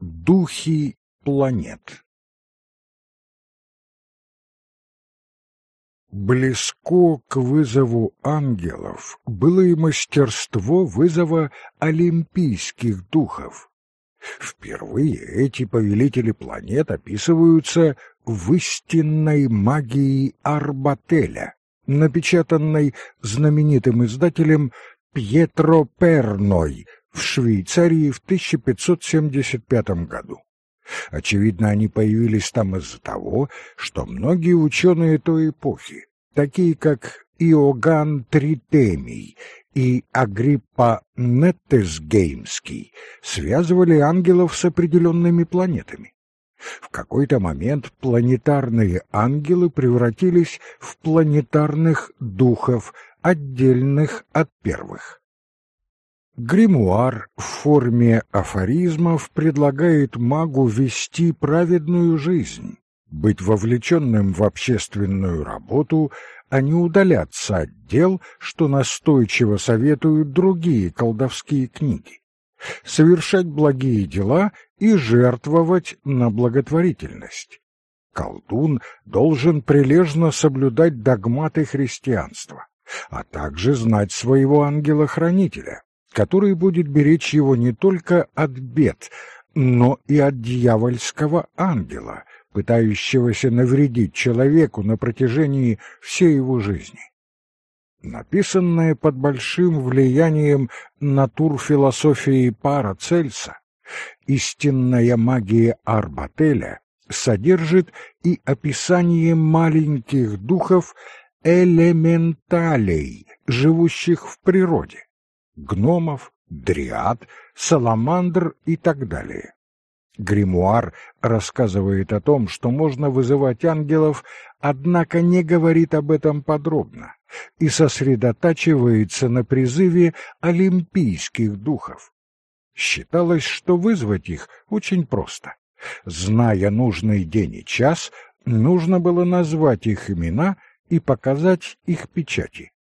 Духи планет Близко к вызову ангелов было и мастерство вызова олимпийских духов. Впервые эти повелители планет описываются в истинной магии Арбателя, напечатанной знаменитым издателем Пьетро Перной в Швейцарии в 1575 году. Очевидно, они появились там из-за того, что многие ученые той эпохи, такие как Иоганн Тритемий и Агриппа Неттесгеймский, связывали ангелов с определенными планетами. В какой-то момент планетарные ангелы превратились в планетарных духов, отдельных от первых. Гримуар в форме афоризмов предлагает магу вести праведную жизнь, быть вовлеченным в общественную работу, а не удаляться от дел, что настойчиво советуют другие колдовские книги, совершать благие дела и жертвовать на благотворительность. Колдун должен прилежно соблюдать догматы христианства, а также знать своего ангела-хранителя, который будет беречь его не только от бед, но и от дьявольского ангела, пытающегося навредить человеку на протяжении всей его жизни. Написанное под большим влиянием натурфилософии Парацельса, истинная магия Арбателя содержит и описание маленьких духов элементалей, живущих в природе гномов, дриад, саламандр и так далее. Гримуар рассказывает о том, что можно вызывать ангелов, однако не говорит об этом подробно и сосредотачивается на призыве олимпийских духов. Считалось, что вызвать их очень просто. Зная нужный день и час, нужно было назвать их имена и показать их печати.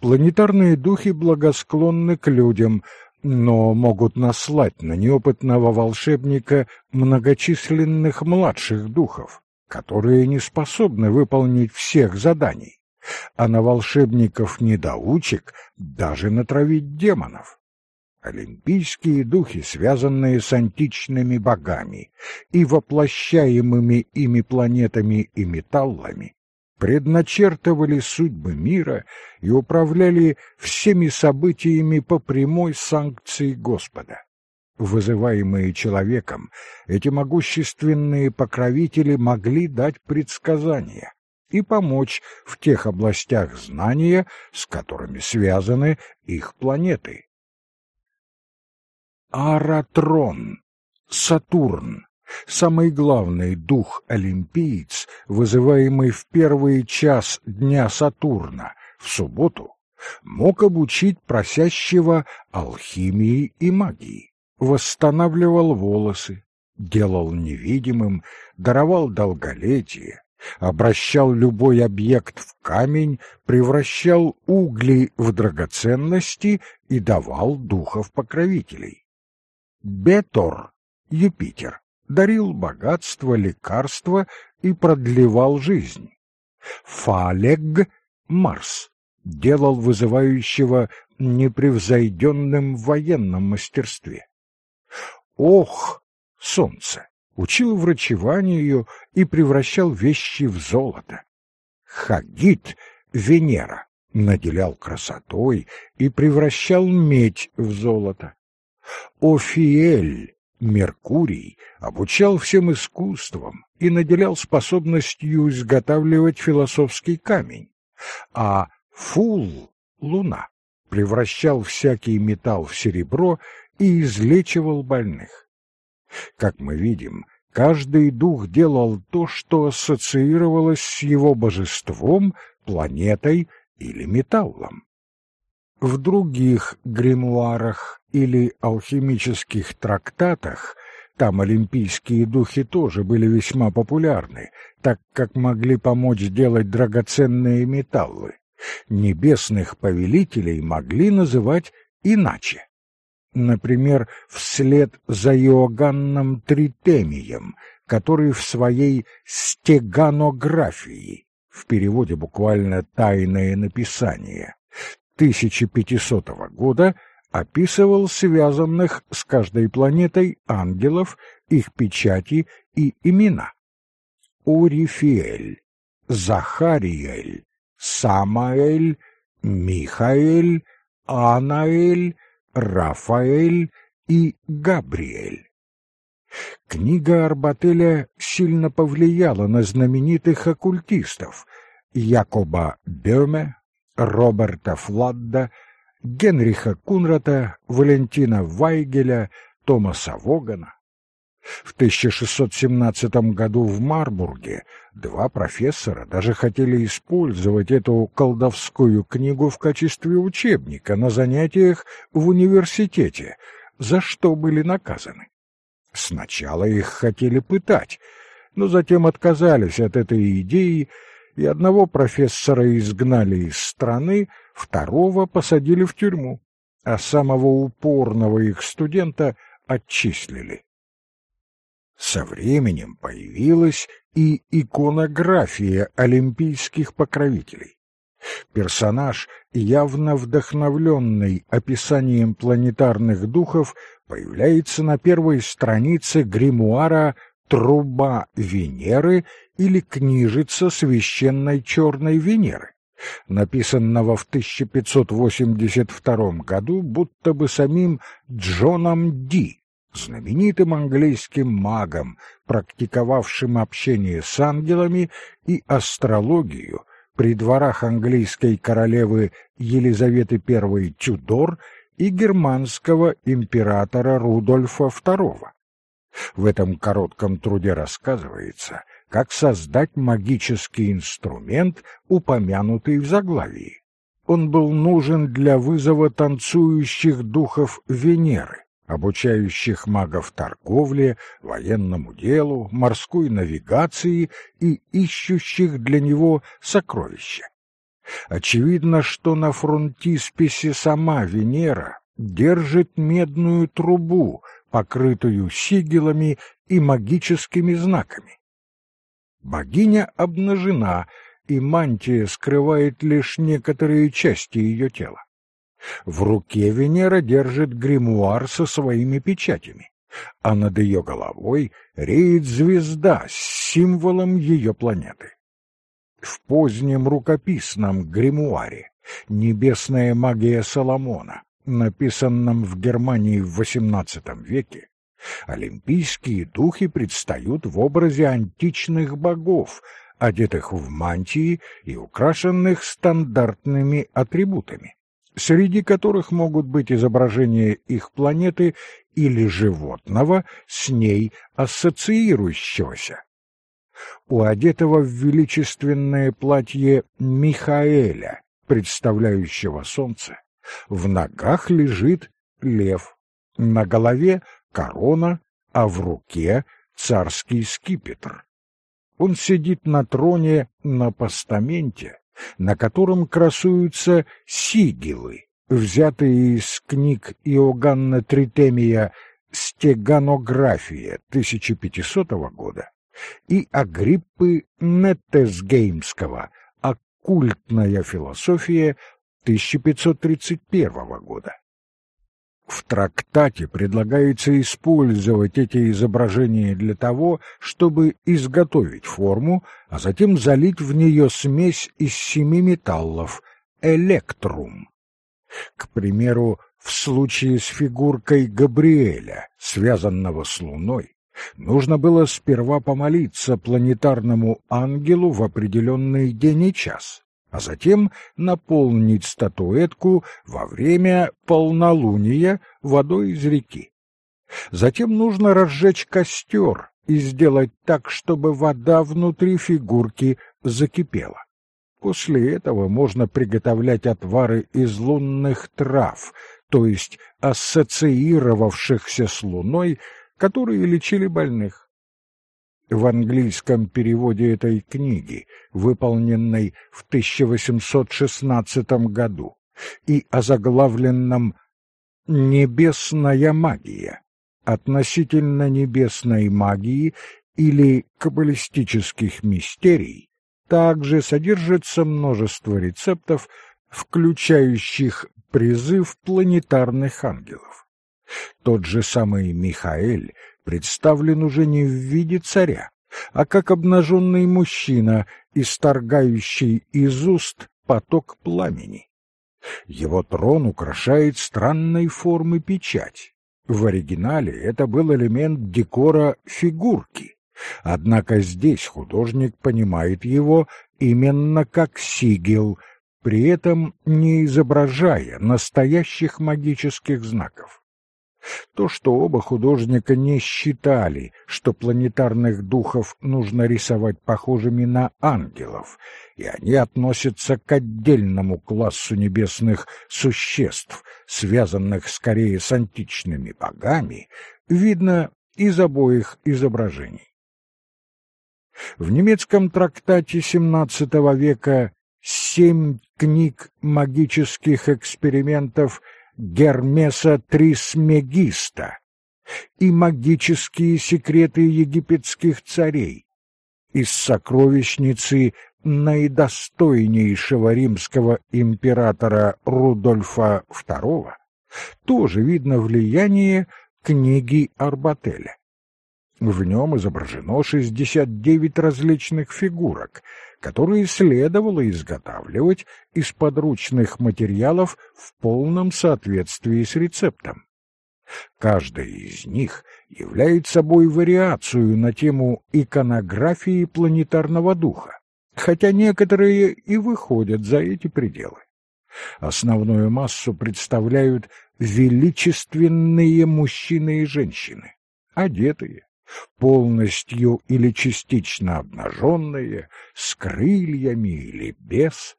Планетарные духи благосклонны к людям, но могут наслать на неопытного волшебника многочисленных младших духов, которые не способны выполнить всех заданий, а на волшебников-недоучек даже натравить демонов. Олимпийские духи, связанные с античными богами и воплощаемыми ими планетами и металлами, предначертывали судьбы мира и управляли всеми событиями по прямой санкции Господа. Вызываемые человеком, эти могущественные покровители могли дать предсказания и помочь в тех областях знания, с которыми связаны их планеты. Аратрон, Сатурн, самый главный дух-олимпиец, вызываемый в первый час дня Сатурна, в субботу, мог обучить просящего алхимии и магии, восстанавливал волосы, делал невидимым, даровал долголетие, обращал любой объект в камень, превращал угли в драгоценности и давал духов-покровителей. Бетор, Юпитер, дарил богатство, лекарства и продлевал жизнь. Фалег — Марс, делал вызывающего непревзойденным в военном мастерстве. Ох, солнце, учил врачеванию и превращал вещи в золото. Хагит, Венера, наделял красотой и превращал медь в золото. Офиэль, Меркурий обучал всем искусствам и наделял способностью изготавливать философский камень, а Фул, луна, превращал всякий металл в серебро и излечивал больных. Как мы видим, каждый дух делал то, что ассоциировалось с его божеством, планетой или металлом. В других гримуарах или алхимических трактатах там олимпийские духи тоже были весьма популярны, так как могли помочь делать драгоценные металлы. Небесных повелителей могли называть иначе. например, вслед за Иоганном Тритемием, который в своей «стеганографии» в переводе буквально «тайное написание» 1500 года описывал связанных с каждой планетой ангелов, их печати и имена. Урифиэль, Захариэль, Самаэль, Михаэль, Анаэль, Рафаэль и Габриэль. Книга Арбателя сильно повлияла на знаменитых оккультистов Якоба Бёме, Роберта Фладда, Генриха Кунрата, Валентина Вайгеля, Томаса Вогана. В 1617 году в Марбурге два профессора даже хотели использовать эту колдовскую книгу в качестве учебника на занятиях в университете, за что были наказаны. Сначала их хотели пытать, но затем отказались от этой идеи, и одного профессора изгнали из страны, второго посадили в тюрьму, а самого упорного их студента отчислили. Со временем появилась и иконография олимпийских покровителей. Персонаж, явно вдохновленный описанием планетарных духов, появляется на первой странице гримуара «Труба Венеры» или «Книжица священной черной Венеры», написанного в 1582 году будто бы самим Джоном Ди знаменитым английским магом, практиковавшим общение с ангелами и астрологию при дворах английской королевы Елизаветы I Тюдор и германского императора Рудольфа II. В этом коротком труде рассказывается, как создать магический инструмент, упомянутый в заглавии. Он был нужен для вызова танцующих духов Венеры, обучающих магов торговле, военному делу, морской навигации и ищущих для него сокровища. Очевидно, что на фронтисписе сама Венера держит медную трубу, покрытую сигилами и магическими знаками. Богиня обнажена, и мантия скрывает лишь некоторые части ее тела. В руке Венера держит гримуар со своими печатями, а над ее головой реет звезда с символом ее планеты. В позднем рукописном гримуаре «Небесная магия Соломона», написанном в Германии в XVIII веке, олимпийские духи предстают в образе античных богов, одетых в мантии и украшенных стандартными атрибутами среди которых могут быть изображения их планеты или животного, с ней ассоциирующегося. У одетого в величественное платье Михаэля, представляющего солнце, в ногах лежит лев, на голове корона, а в руке царский скипетр. Он сидит на троне на постаменте, на котором красуются сигилы, взятые из книг Иоганна Тритемия «Стеганография» 1500 года и Агриппы Неттесгеймского «Оккультная философия» 1531 года. В трактате предлагается использовать эти изображения для того, чтобы изготовить форму, а затем залить в нее смесь из семи металлов – электрум. К примеру, в случае с фигуркой Габриэля, связанного с Луной, нужно было сперва помолиться планетарному ангелу в определенный день и час а затем наполнить статуэтку во время полнолуния водой из реки. Затем нужно разжечь костер и сделать так, чтобы вода внутри фигурки закипела. После этого можно приготовлять отвары из лунных трав, то есть ассоциировавшихся с луной, которые лечили больных в английском переводе этой книги, выполненной в 1816 году, и озаглавленном «Небесная магия». Относительно небесной магии или каббалистических мистерий также содержится множество рецептов, включающих призыв планетарных ангелов. Тот же самый Михаэль представлен уже не в виде царя, а как обнаженный мужчина, исторгающий из уст поток пламени. Его трон украшает странной формы печать. В оригинале это был элемент декора фигурки, однако здесь художник понимает его именно как сигил, при этом не изображая настоящих магических знаков. То, что оба художника не считали, что планетарных духов нужно рисовать похожими на ангелов, и они относятся к отдельному классу небесных существ, связанных скорее с античными богами, видно из обоих изображений. В немецком трактате XVII века «Семь книг магических экспериментов» Гермеса Трисмегиста и магические секреты египетских царей из сокровищницы наидостойнейшего римского императора Рудольфа II тоже видно влияние книги Арбателя. В нем изображено 69 различных фигурок, которые следовало изготавливать из подручных материалов в полном соответствии с рецептом. Каждая из них является собой вариацию на тему иконографии планетарного духа, хотя некоторые и выходят за эти пределы. Основную массу представляют величественные мужчины и женщины, одетые, полностью или частично обнаженные, с крыльями или без.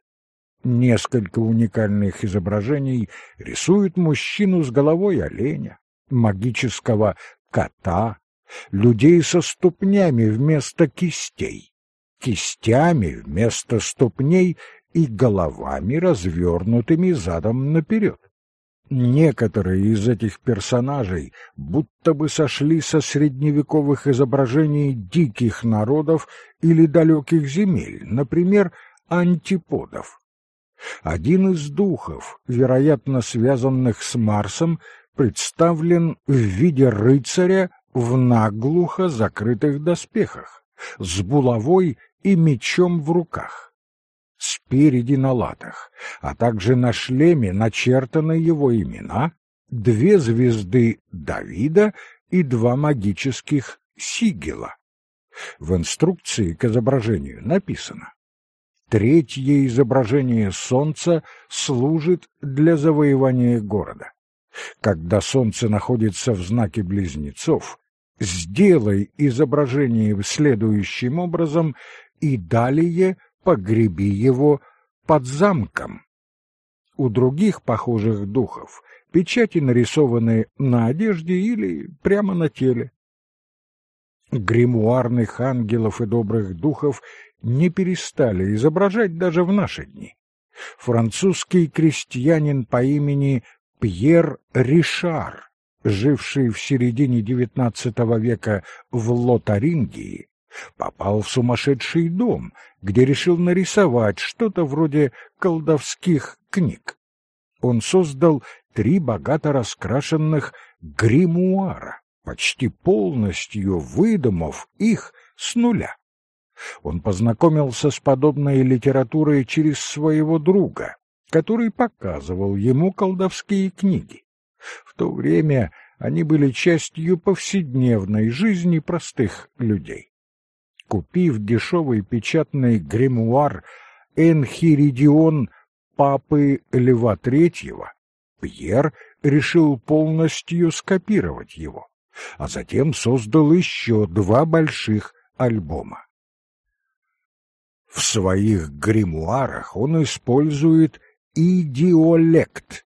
Несколько уникальных изображений рисуют мужчину с головой оленя, магического кота, людей со ступнями вместо кистей, кистями вместо ступней и головами, развернутыми задом наперед. Некоторые из этих персонажей будто бы сошли со средневековых изображений диких народов или далеких земель, например, антиподов. Один из духов, вероятно связанных с Марсом, представлен в виде рыцаря в наглухо закрытых доспехах, с булавой и мечом в руках спереди на латах, а также на шлеме начертаны его имена, две звезды Давида и два магических сигела. В инструкции к изображению написано Третье изображение солнца служит для завоевания города. Когда солнце находится в знаке близнецов, сделай изображение следующим образом и далее погреби его под замком. У других похожих духов печати нарисованы на одежде или прямо на теле. Гримуарных ангелов и добрых духов не перестали изображать даже в наши дни. Французский крестьянин по имени Пьер Ришар, живший в середине XIX века в Лотарингии, попал в сумасшедший дом, где решил нарисовать что-то вроде колдовских книг. Он создал три богато раскрашенных гримуара, почти полностью выдумав их с нуля. Он познакомился с подобной литературой через своего друга, который показывал ему колдовские книги. В то время они были частью повседневной жизни простых людей. Купив дешевый печатный гримуар «Энхиридион» папы Льва Третьего, Пьер решил полностью скопировать его, а затем создал еще два больших альбома. В своих гримуарах он использует идиолект,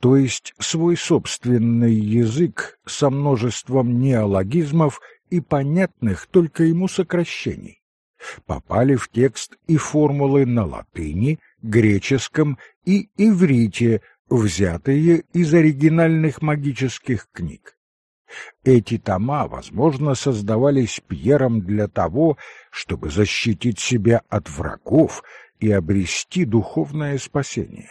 то есть свой собственный язык со множеством неологизмов и понятных только ему сокращений. Попали в текст и формулы на латыни, греческом и иврите, взятые из оригинальных магических книг. Эти тома, возможно, создавались Пьером для того, чтобы защитить себя от врагов и обрести духовное спасение.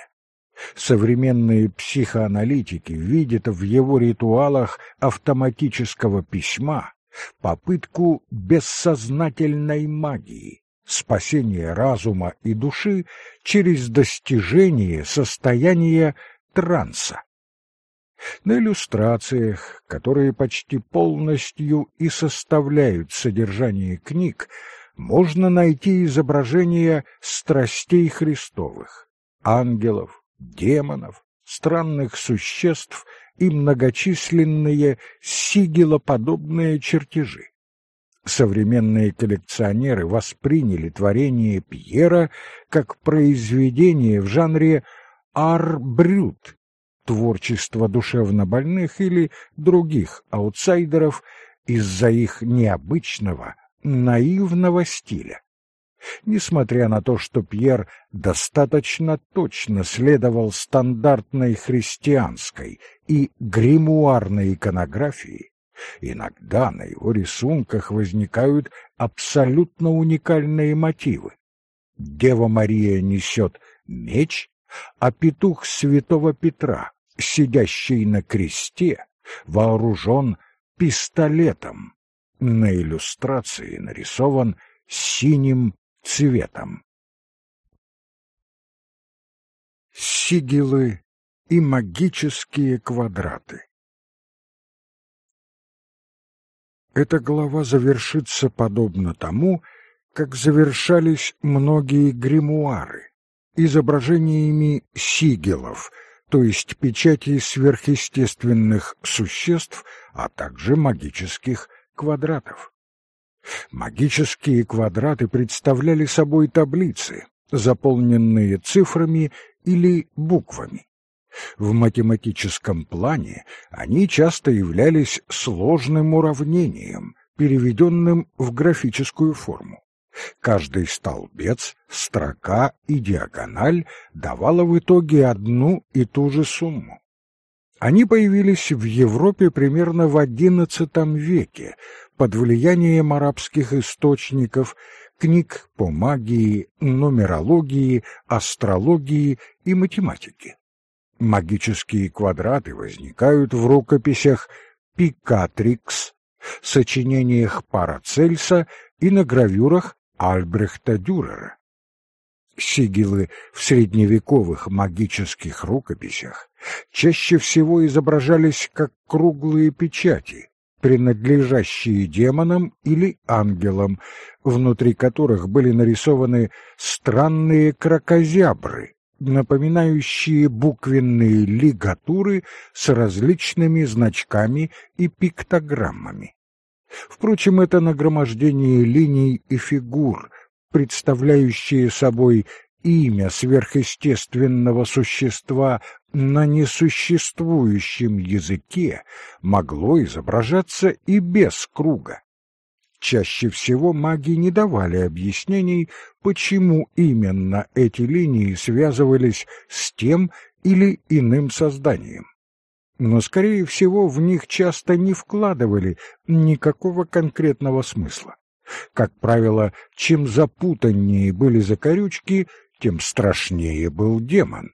Современные психоаналитики видят в его ритуалах автоматического письма попытку бессознательной магии, спасения разума и души через достижение состояния транса. На иллюстрациях, которые почти полностью и составляют содержание книг, можно найти изображения страстей Христовых, ангелов, демонов, странных существ и многочисленные сигилоподобные чертежи. Современные коллекционеры восприняли творение Пьера как произведение в жанре ар-брют, творчество душевнобольных или других аутсайдеров из-за их необычного, наивного стиля. Несмотря на то, что Пьер достаточно точно следовал стандартной христианской и гримуарной иконографии, иногда на его рисунках возникают абсолютно уникальные мотивы. Дева Мария несет меч, а петух святого Петра, сидящий на кресте, вооружен пистолетом. На иллюстрации нарисован синим цветом. Сигилы и магические квадраты Эта глава завершится подобно тому, как завершались многие гримуары, изображениями сигилов, то есть печати сверхъестественных существ, а также магических квадратов. Магические квадраты представляли собой таблицы, заполненные цифрами или буквами. В математическом плане они часто являлись сложным уравнением, переведенным в графическую форму. Каждый столбец, строка и диагональ давала в итоге одну и ту же сумму. Они появились в Европе примерно в XI веке под влиянием арабских источников, книг по магии, нумерологии, астрологии и математике. Магические квадраты возникают в рукописях Пикатрикс, сочинениях Парацельса и на гравюрах Альбрехта Дюрера. Сигилы в средневековых магических рукописях чаще всего изображались как круглые печати, принадлежащие демонам или ангелам, внутри которых были нарисованы странные кракозябры, напоминающие буквенные лигатуры с различными значками и пиктограммами. Впрочем, это нагромождение линий и фигур, представляющие собой имя сверхъестественного существа на несуществующем языке, могло изображаться и без круга. Чаще всего маги не давали объяснений, почему именно эти линии связывались с тем или иным созданием. Но, скорее всего, в них часто не вкладывали никакого конкретного смысла. Как правило, чем запутаннее были закорючки, тем страшнее был демон.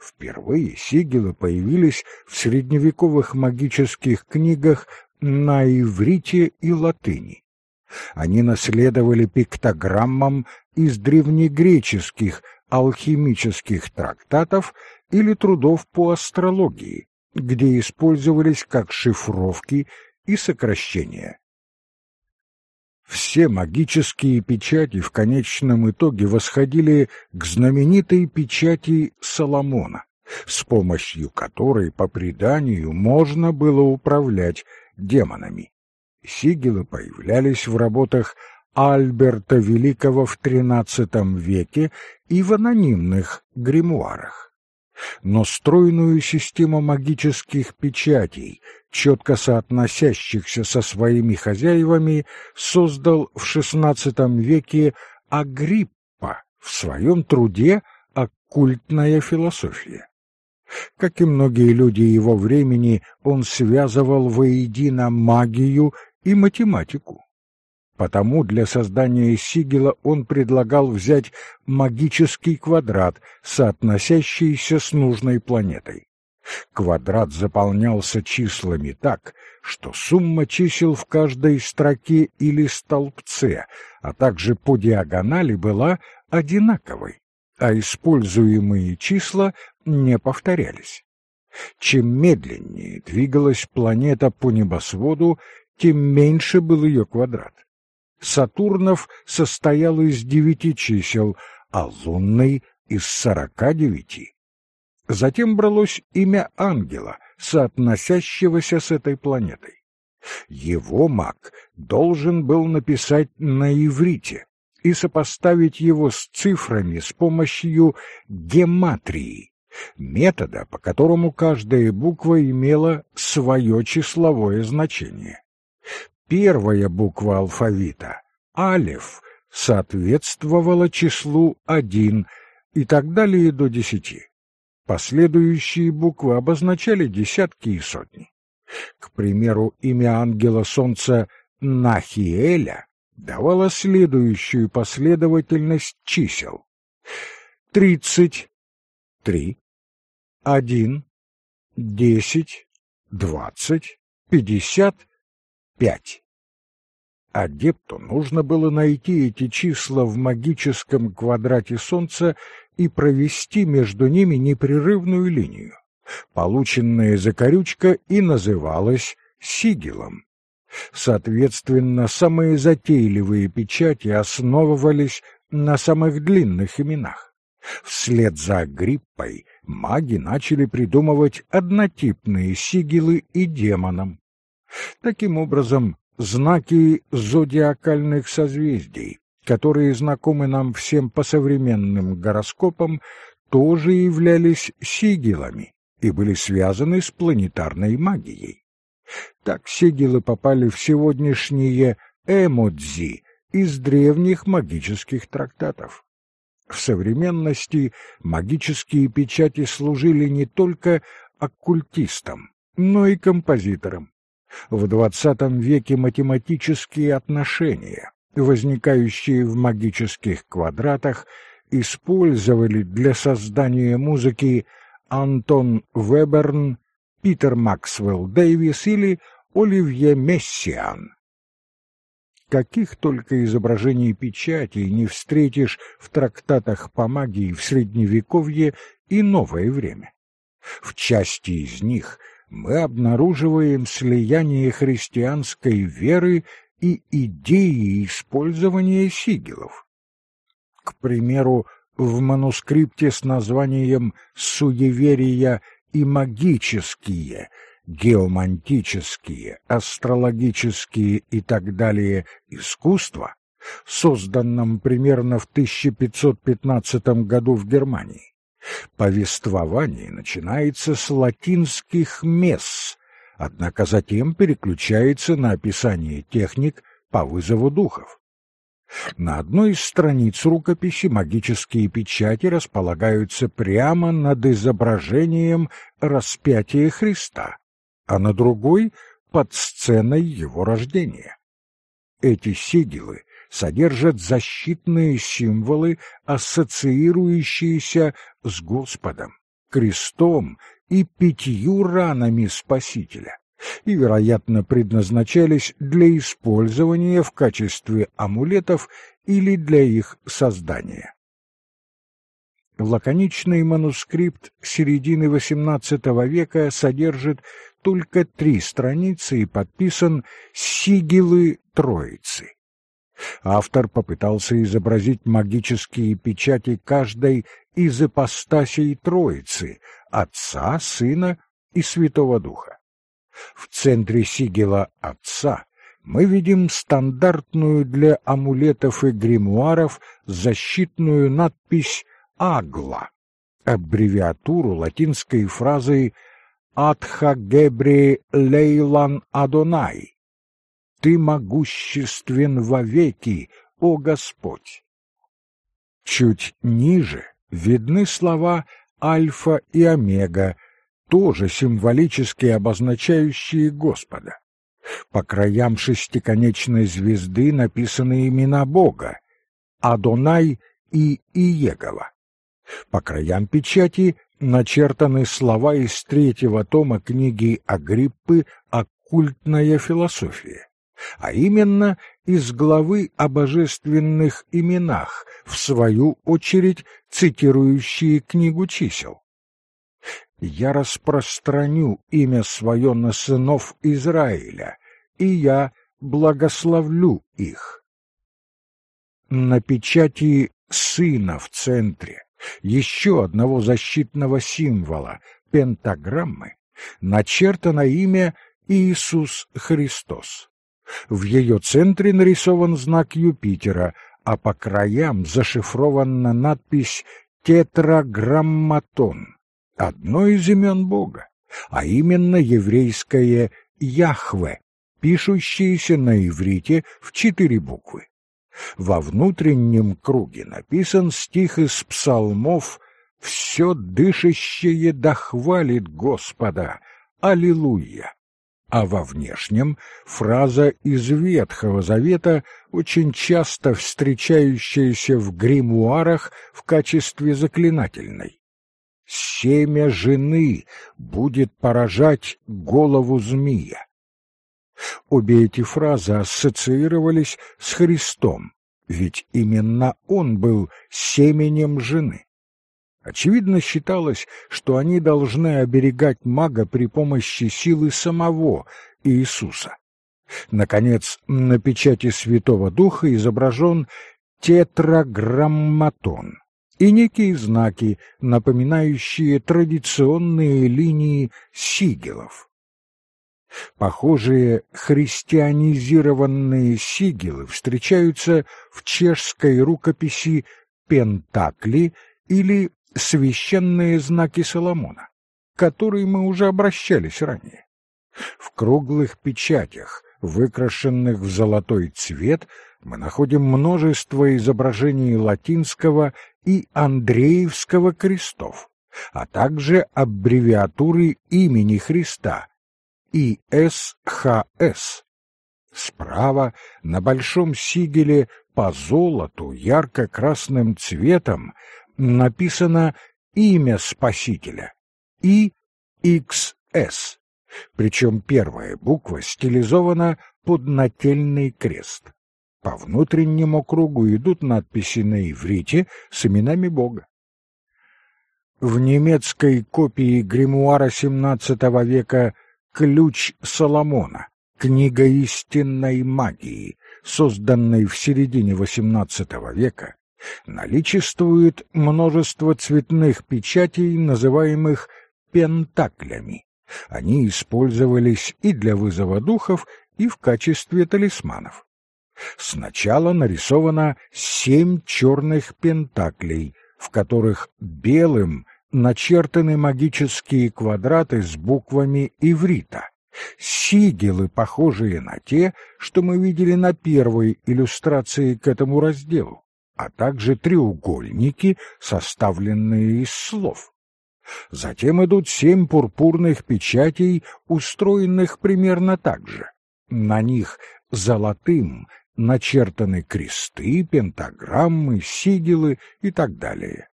Впервые сигилы появились в средневековых магических книгах на иврите и латыни. Они наследовали пиктограммам из древнегреческих алхимических трактатов или трудов по астрологии, где использовались как шифровки и сокращения. Все магические печати в конечном итоге восходили к знаменитой печати Соломона, с помощью которой, по преданию, можно было управлять демонами. Сигилы появлялись в работах Альберта Великого в XIII веке и в анонимных гримуарах. Но стройную систему магических печатей, четко соотносящихся со своими хозяевами, создал в XVI веке Агриппа в своем труде «Оккультная философия». Как и многие люди его времени, он связывал воедино магию и математику. Потому для создания сигила он предлагал взять магический квадрат, соотносящийся с нужной планетой. Квадрат заполнялся числами так, что сумма чисел в каждой строке или столбце, а также по диагонали была одинаковой, а используемые числа не повторялись. Чем медленнее двигалась планета по небосводу, тем меньше был ее квадрат. Сатурнов состоял из девяти чисел, а лунный — из сорока девяти. Затем бралось имя ангела, соотносящегося с этой планетой. Его маг должен был написать на иврите и сопоставить его с цифрами с помощью гематрии, метода, по которому каждая буква имела свое числовое значение. Первая буква алфавита, алеф, соответствовала числу один и так далее до десяти. Последующие буквы обозначали десятки и сотни. К примеру, имя ангела солнца Нахиэля давало следующую последовательность чисел. Тридцать, три, один, десять, двадцать, пятьдесят, пять. Адепту нужно было найти эти числа в магическом квадрате Солнца и провести между ними непрерывную линию. Полученная закорючка и называлась сигилом. Соответственно, самые затейливые печати основывались на самых длинных именах. Вслед за Гриппой маги начали придумывать однотипные сигилы и демонам. Таким образом, знаки зодиакальных созвездий которые знакомы нам всем по современным гороскопам, тоже являлись сигилами и были связаны с планетарной магией. Так сигилы попали в сегодняшние эмодзи из древних магических трактатов. В современности магические печати служили не только оккультистам, но и композиторам. В XX веке математические отношения, возникающие в магических квадратах, использовали для создания музыки Антон Веберн, Питер Максвелл Дэвис или Оливье Мессиан. Каких только изображений печатей не встретишь в трактатах по магии в Средневековье и новое время. В части из них мы обнаруживаем слияние христианской веры и идеи использования сигилов. К примеру, в манускрипте с названием «Суеверия и магические», геомантические, астрологические и так далее искусства, созданном примерно в 1515 году в Германии, повествование начинается с латинских месс, однако затем переключается на описание техник по вызову духов. На одной из страниц рукописи магические печати располагаются прямо над изображением распятия Христа, а на другой — под сценой его рождения. Эти сигилы содержат защитные символы, ассоциирующиеся с Господом, крестом и пятью ранами Спасителя и, вероятно, предназначались для использования в качестве амулетов или для их создания. Лаконичный манускрипт середины XVIII века содержит только три страницы и подписан «Сигилы Троицы». Автор попытался изобразить магические печати каждой из ипостасей Троицы, Отца, Сына и Святого Духа. В центре сигела Отца мы видим стандартную для амулетов и гримуаров защитную надпись «Агла», аббревиатуру латинской фразы «Атха Гебри Лейлан Адонай» «Ты могуществен вовеки, о Господь». Чуть ниже видны слова альфа и омега, тоже символически обозначающие Господа. По краям шестиконечной звезды написаны имена Бога — Адонай и Иегова. По краям печати начертаны слова из третьего тома книги Агриппы «Оккультная философия», а именно из главы о божественных именах, в свою очередь цитирующие книгу чисел. «Я распространю имя свое на сынов Израиля, и я благословлю их». На печати сына в центре еще одного защитного символа — пентаграммы, начертано имя Иисус Христос. В ее центре нарисован знак Юпитера, а по краям зашифрована надпись «Тетраграмматон» — одно из имен Бога, а именно еврейское «Яхве», пишущееся на иврите в четыре буквы. Во внутреннем круге написан стих из псалмов «Все дышащее дохвалит Господа! Аллилуйя!» А во внешнем фраза из Ветхого Завета, очень часто встречающаяся в гримуарах в качестве заклинательной. «Семя жены будет поражать голову змея». Обе эти фразы ассоциировались с Христом, ведь именно он был семенем жены. Очевидно считалось, что они должны оберегать мага при помощи силы самого Иисуса. Наконец, на печати Святого Духа изображен тетраграмматон и некие знаки, напоминающие традиционные линии сигелов. Похожие христианизированные сигилы встречаются в чешской рукописи «Пентакли» или «Священные знаки Соломона», к которой мы уже обращались ранее. В круглых печатях, выкрашенных в золотой цвет, мы находим множество изображений латинского и андреевского крестов, а также аббревиатуры имени Христа ИСХС. Справа на большом сигеле по золоту ярко-красным цветом написано имя Спасителя ИХС, причем первая буква стилизована под нательный крест. По внутреннему кругу идут надписи на иврите с именами Бога. В немецкой копии гримуара XVII века «Ключ Соломона», книга истинной магии, созданной в середине XVIII века, наличествует множество цветных печатей, называемых пентаклями. Они использовались и для вызова духов, и в качестве талисманов. Сначала нарисовано семь черных пентаклей, в которых белым начертаны магические квадраты с буквами иврита, сигилы, похожие на те, что мы видели на первой иллюстрации к этому разделу, а также треугольники, составленные из слов. Затем идут семь пурпурных печатей, устроенных примерно так же. На них золотым начертаны кресты, пентаграммы, сигилы и так далее.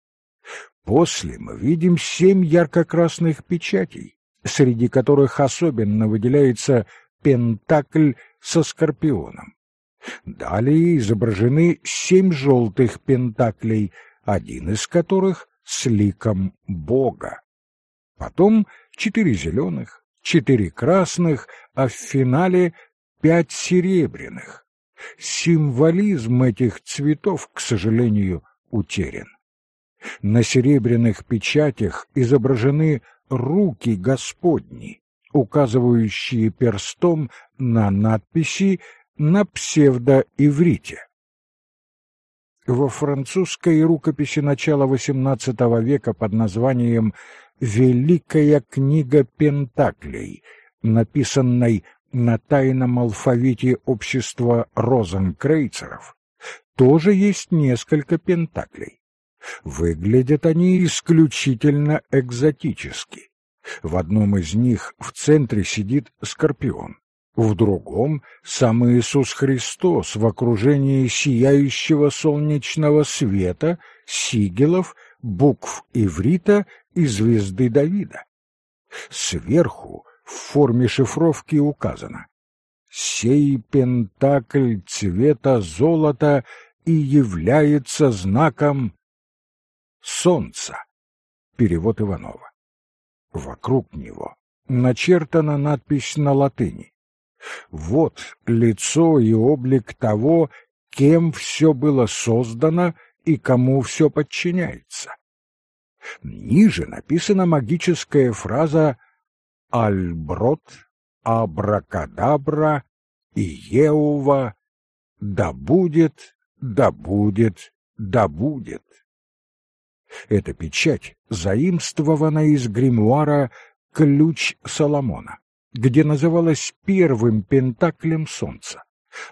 После мы видим семь ярко-красных печатей, среди которых особенно выделяется пентакль со скорпионом. Далее изображены семь желтых пентаклей, один из которых с ликом Бога. Потом четыре зеленых, четыре красных, а в финале пять серебряных. Символизм этих цветов, к сожалению, утерян. На серебряных печатях изображены руки Господни, указывающие перстом на надписи на псевдоиврите. Во французской рукописи начала XVIII века под названием «Великая книга Пентаклей», написанной на тайном алфавите общества розенкрейцеров, тоже есть несколько пентаклей. Выглядят они исключительно экзотически. В одном из них в центре сидит скорпион, в другом — сам Иисус Христос в окружении сияющего солнечного света, сигелов, букв иврита и звезды Давида. Сверху в форме шифровки указано «Сей пентакль цвета золота и является знаком солнца». Перевод Иванова. Вокруг него начертана надпись на латыни. Вот лицо и облик того, кем все было создано и кому все подчиняется. Ниже написана магическая фраза «Альброд, абракадабра, Иеува, да будет, да будет, да будет». Эта печать заимствована из гримуара «Ключ Соломона», где называлась первым пентаклем солнца,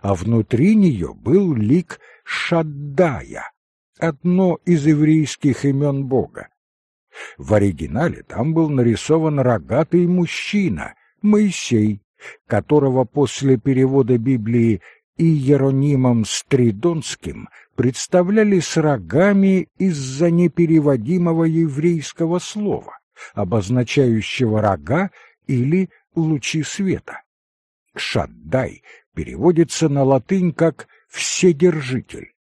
а внутри нее был лик Шаддая, одно из еврейских имен Бога. В оригинале там был нарисован рогатый мужчина, Моисей, которого после перевода Библии Иеронимом Стридонским представляли с рогами из-за непереводимого еврейского слова, обозначающего рога или лучи света. Шаддай переводится на латынь как «вседержитель»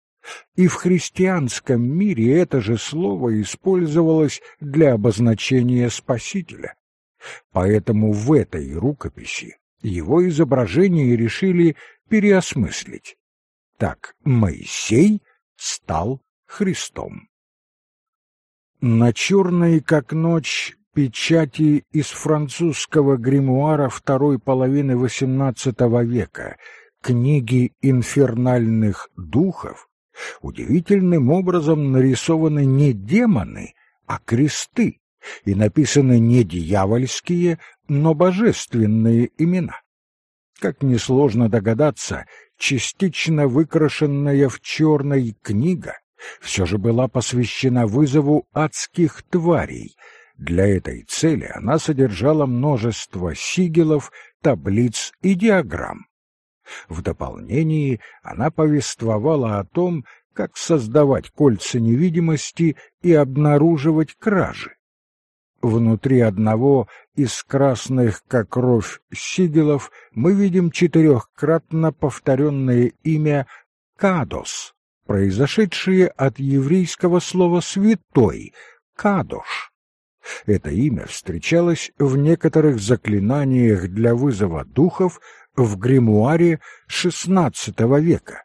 и в христианском мире это же слово использовалось для обозначения Спасителя. Поэтому в этой рукописи его изображение решили переосмыслить. Так Моисей стал Христом. На черной, как ночь, печати из французского гримуара второй половины XVIII века, книги инфернальных духов, удивительным образом нарисованы не демоны, а кресты, и написаны не дьявольские, но божественные имена. Как несложно догадаться, частично выкрашенная в черной книга все же была посвящена вызову адских тварей. Для этой цели она содержала множество сигелов, таблиц и диаграмм. В дополнении она повествовала о том, как создавать кольца невидимости и обнаруживать кражи. Внутри одного из красных, как кровь, сигелов мы видим четырехкратно повторенное имя Кадос, произошедшее от еврейского слова «святой» — Кадош. Это имя встречалось в некоторых заклинаниях для вызова духов в гримуаре XVI века,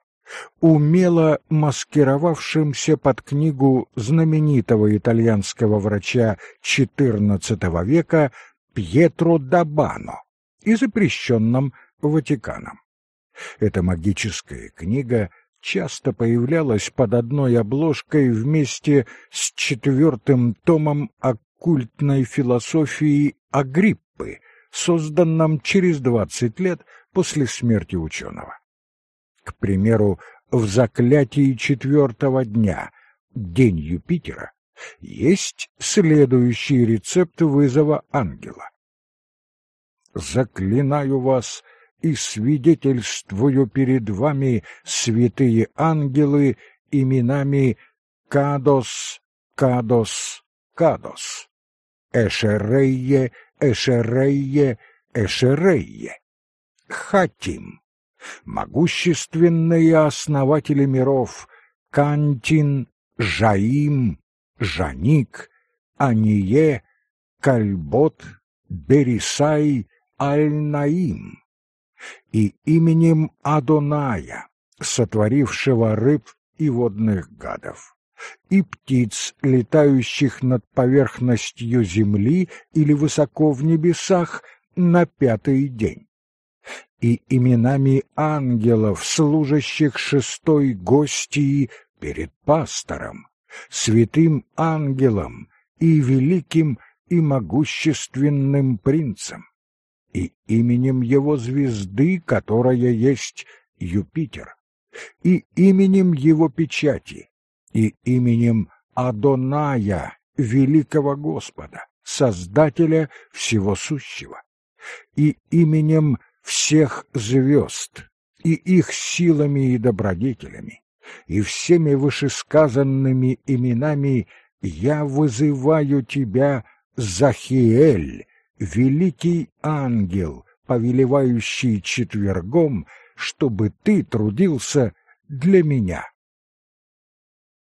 умело маскировавшимся под книгу знаменитого итальянского врача XIV века Пьетро Дабано и запрещенным Ватиканом. Эта магическая книга часто появлялась под одной обложкой вместе с четвертым томом оккультной философии Агриппы, созданным через двадцать лет после смерти ученого. К примеру, в заклятии четвертого дня, день Юпитера, есть следующий рецепт вызова ангела. «Заклинаю вас и свидетельствую перед вами, святые ангелы, именами Кадос, Кадос, Кадос, Эшерейе, Эшерейе, Эшерейе. Хатим, могущественные основатели миров, Кантин, Жаим, Жаник, Ание, Кальбот, Берисай, Аль-Наим. И именем Адоная, сотворившего рыб и водных гадов, и птиц, летающих над поверхностью земли или высоко в небесах на пятый день. И именами ангелов, служащих шестой гостии перед пастором, святым ангелом и великим и могущественным принцем, и именем его звезды, которая есть Юпитер, и именем его печати, и именем Адоная, великого Господа, Создателя всего сущего, и именем всех звезд, и их силами и добродетелями, и всеми вышесказанными именами я вызываю тебя, Захиэль, великий ангел, повелевающий четвергом, чтобы ты трудился для меня.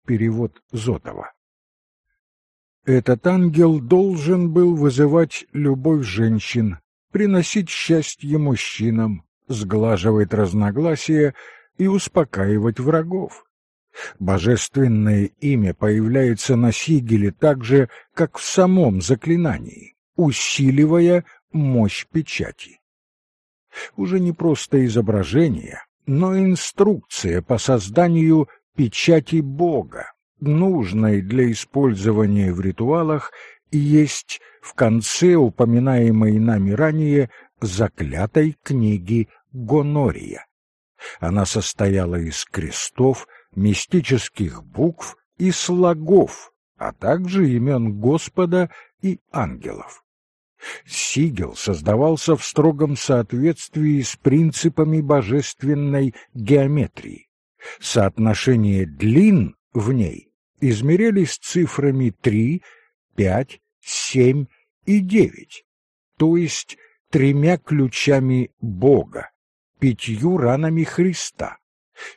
Перевод Зотова Этот ангел должен был вызывать любовь женщин, приносить счастье мужчинам, сглаживать разногласия и успокаивать врагов. Божественное имя появляется на сигеле так же, как в самом заклинании, усиливая мощь печати. Уже не просто изображение, но инструкция по созданию печати Бога, нужной для использования в ритуалах, и есть в конце упоминаемой нами ранее заклятой книги Гонория. Она состояла из крестов, мистических букв и слогов, а также имен Господа и ангелов. Сигел создавался в строгом соответствии с принципами божественной геометрии. Соотношение длин в ней измерялись цифрами 3, 5, 7 и 9, то есть тремя ключами Бога, пятью ранами Христа,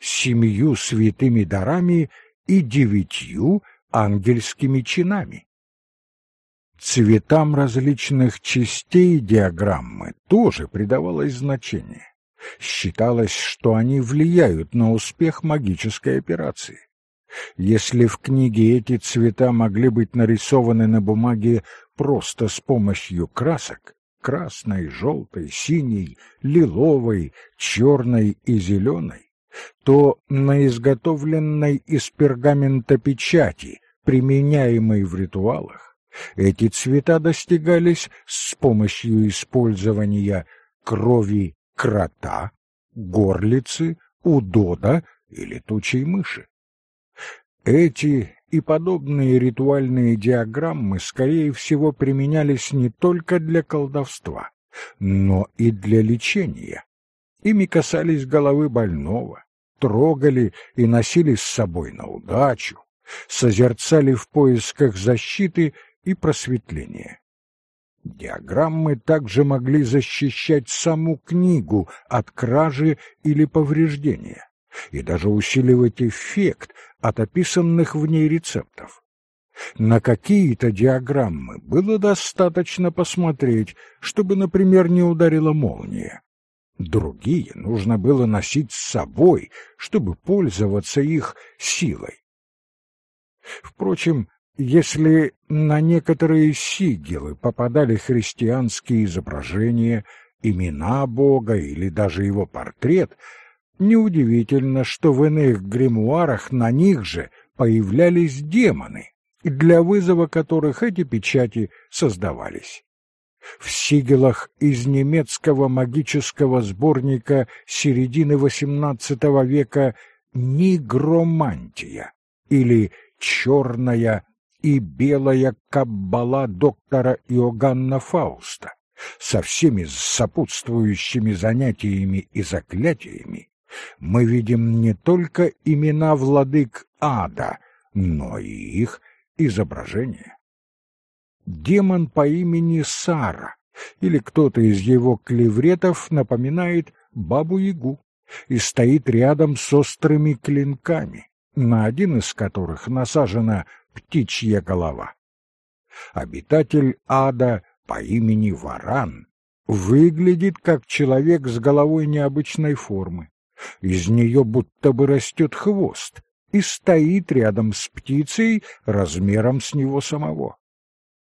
семью святыми дарами и девятью ангельскими чинами. Цветам различных частей диаграммы тоже придавалось значение. Считалось, что они влияют на успех магической операции. Если в книге эти цвета могли быть нарисованы на бумаге просто с помощью красок, красной, желтой, синей, лиловой, черной и зеленой, то на изготовленной из пергамента печати, применяемой в ритуалах, эти цвета достигались с помощью использования крови крота, горлицы, удода и летучей мыши. Эти и подобные ритуальные диаграммы, скорее всего, применялись не только для колдовства, но и для лечения. Ими касались головы больного, трогали и носили с собой на удачу, созерцали в поисках защиты и просветления. Диаграммы также могли защищать саму книгу от кражи или повреждения и даже усиливать эффект от описанных в ней рецептов. На какие-то диаграммы было достаточно посмотреть, чтобы, например, не ударила молния. Другие нужно было носить с собой, чтобы пользоваться их силой. Впрочем, если на некоторые сигилы попадали христианские изображения, имена Бога или даже его портрет, неудивительно, что в иных гримуарах на них же появлялись демоны, для вызова которых эти печати создавались. В сигелах из немецкого магического сборника середины XVIII века «Нигромантия» или «Черная и белая каббала доктора Иоганна Фауста» со всеми сопутствующими занятиями и заклятиями, мы видим не только имена владык ада, но и их изображения. Демон по имени Сара, или кто-то из его клевретов напоминает бабу-ягу и стоит рядом с острыми клинками, на один из которых насажена птичья голова. Обитатель ада по имени Варан выглядит как человек с головой необычной формы. Из нее будто бы растет хвост и стоит рядом с птицей размером с него самого.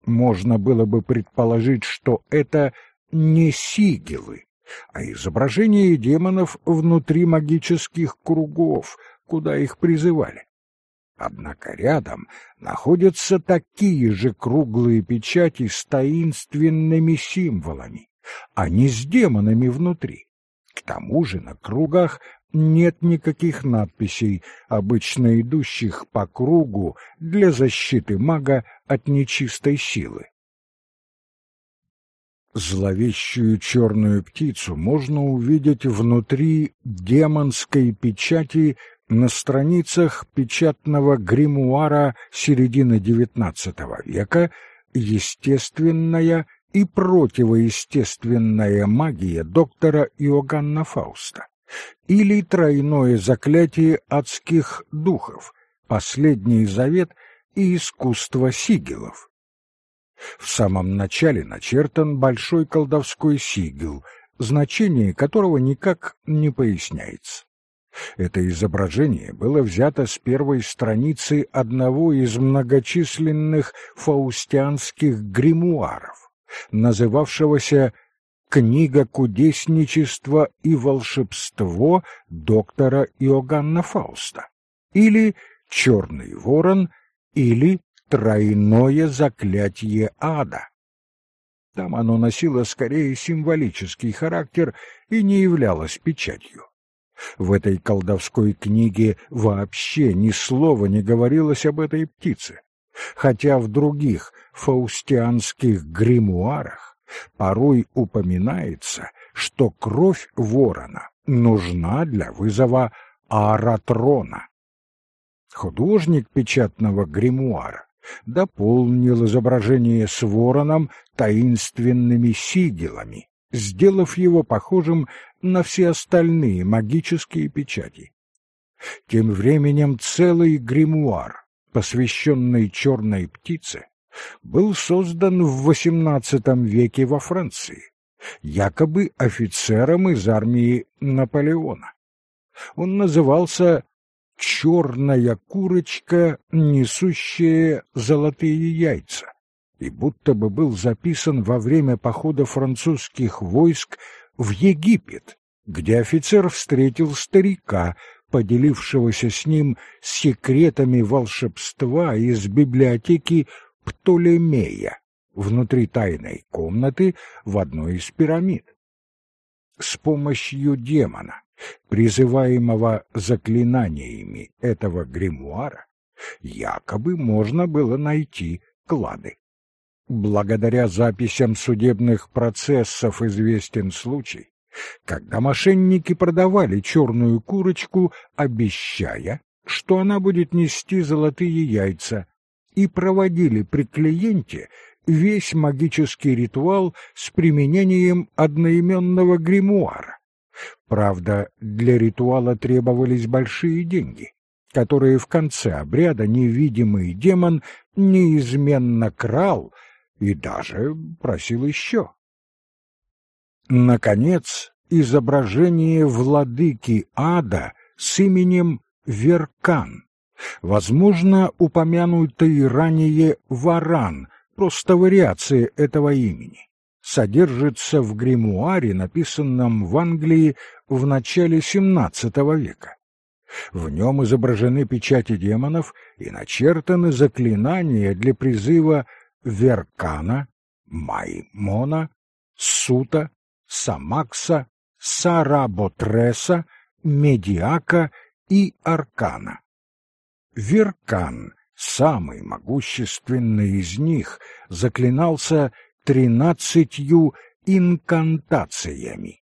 Можно было бы предположить, что это не сигилы, а изображение демонов внутри магических кругов, куда их призывали. Однако рядом находятся такие же круглые печати с таинственными символами, а не с демонами внутри. К тому же на кругах нет никаких надписей, обычно идущих по кругу для защиты мага от нечистой силы. Зловещую черную птицу можно увидеть внутри демонской печати на страницах печатного гримуара середины XIX века «Естественная и противоестественная магия доктора Иоганна Фауста» или «Тройное заклятие адских духов», «Последний завет» и «Искусство сигелов». В самом начале начертан большой колдовской сигел, значение которого никак не поясняется. Это изображение было взято с первой страницы одного из многочисленных фаустианских гримуаров, называвшегося «Книга кудесничества и волшебство доктора Иоганна Фауста» или «Черный ворон» или тройное заклятие ада. Там оно носило скорее символический характер и не являлось печатью. В этой колдовской книге вообще ни слова не говорилось об этой птице, хотя в других фаустианских гримуарах порой упоминается, что кровь ворона нужна для вызова аратрона. Художник печатного гримуара дополнил изображение с вороном таинственными сигилами, сделав его похожим на все остальные магические печати. Тем временем целый гримуар, посвященный черной птице, был создан в XVIII веке во Франции, якобы офицером из армии Наполеона. Он назывался черная курочка, несущая золотые яйца, и будто бы был записан во время похода французских войск в Египет, где офицер встретил старика, поделившегося с ним секретами волшебства из библиотеки Птолемея внутри тайной комнаты в одной из пирамид. С помощью демона призываемого заклинаниями этого гримуара, якобы можно было найти клады. Благодаря записям судебных процессов известен случай, когда мошенники продавали черную курочку, обещая, что она будет нести золотые яйца, и проводили при клиенте весь магический ритуал с применением одноименного гримуара. Правда, для ритуала требовались большие деньги, которые в конце обряда невидимый демон неизменно крал и даже просил еще. Наконец, изображение владыки ада с именем Веркан, возможно, упомянутый ранее Варан, просто вариация этого имени содержится в гримуаре, написанном в Англии в начале XVII века. В нем изображены печати демонов и начертаны заклинания для призыва Веркана, Маймона, Сута, Самакса, Саработреса, Медиака и Аркана. Веркан, самый могущественный из них, заклинался тринадцатью инкантациями.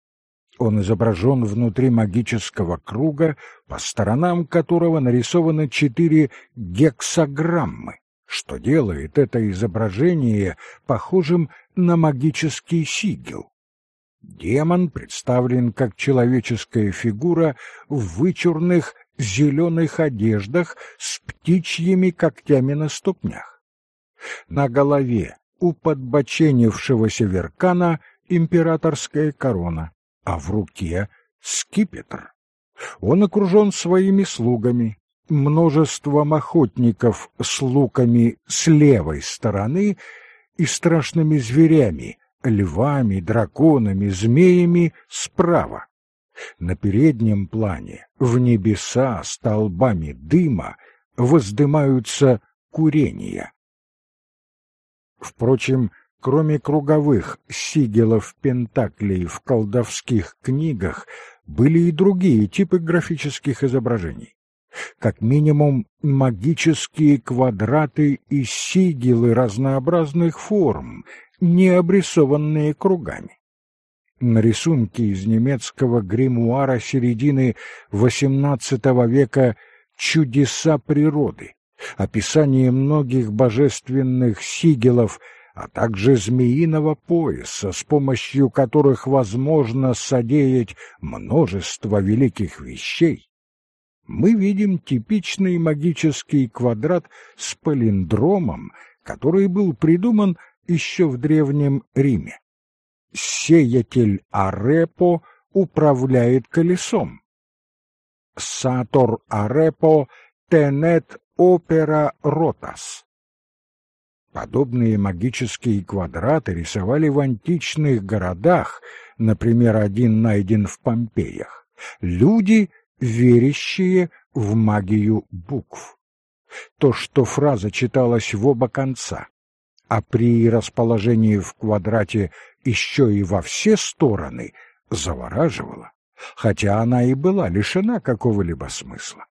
Он изображен внутри магического круга, по сторонам которого нарисованы четыре гексаграммы, что делает это изображение похожим на магический сигил. Демон представлен как человеческая фигура в вычурных зеленых одеждах с птичьими когтями на ступнях. На голове у подбоченившегося веркана императорская корона, а в руке скипетр. Он окружен своими слугами, множеством охотников с луками с левой стороны и страшными зверями, львами, драконами, змеями справа. На переднем плане, в небеса столбами дыма, воздымаются курения. Впрочем, кроме круговых сигелов пентаклей в колдовских книгах, были и другие типы графических изображений. Как минимум магические квадраты и сигелы разнообразных форм, не обрисованные кругами. На рисунке из немецкого гримуара середины XVIII века «Чудеса природы», описание многих божественных сигелов, а также змеиного пояса, с помощью которых возможно содеять множество великих вещей, мы видим типичный магический квадрат с палиндромом, который был придуман еще в Древнем Риме. Сеятель Арепо управляет колесом. Сатор Арепо тенет опера ротас. Подобные магические квадраты рисовали в античных городах, например, один найден в Помпеях. Люди верящие в магию букв. То, что фраза читалась в оба конца, а при расположении в квадрате еще и во все стороны, завораживало, хотя она и была лишена какого-либо смысла.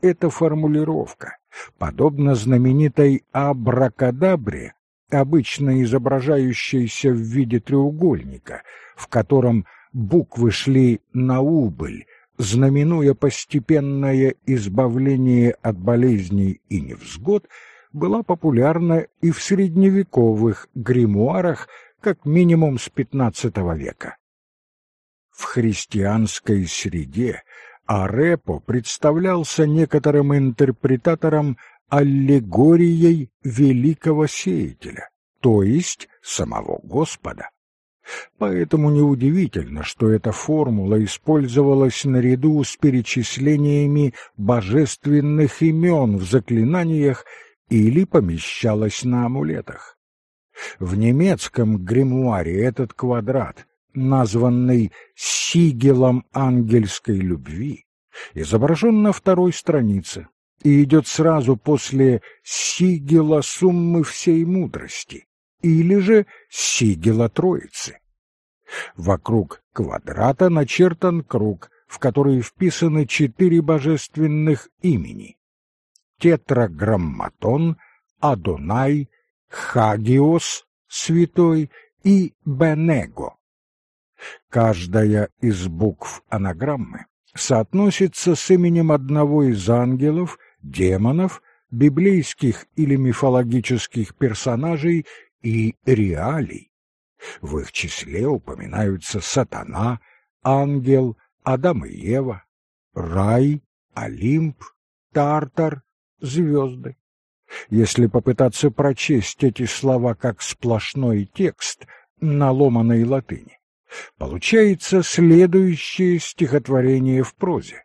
Эта формулировка, подобно знаменитой абракадабре, обычно изображающейся в виде треугольника, в котором буквы шли на убыль, знаменуя постепенное избавление от болезней и невзгод, была популярна и в средневековых гримуарах как минимум с XV века. В христианской среде Арепо представлялся некоторым интерпретатором аллегорией великого сеятеля, то есть самого Господа. Поэтому неудивительно, что эта формула использовалась наряду с перечислениями божественных имен в заклинаниях или помещалась на амулетах. В немецком гримуаре этот квадрат, названный «сигелом ангельской любви», изображен на второй странице и идет сразу после «сигела суммы всей мудрости», или же сигела Троицы. Вокруг квадрата начертан круг, в который вписаны четыре божественных имени. Тетраграмматон, Адонай, Хагиос, святой, и Бенего. Каждая из букв анаграммы соотносится с именем одного из ангелов, демонов, библейских или мифологических персонажей и реалий. В их числе упоминаются сатана, ангел, Адам и Ева, рай, Олимп, Тартар, звезды. Если попытаться прочесть эти слова как сплошной текст на ломаной латыни, получается следующее стихотворение в прозе.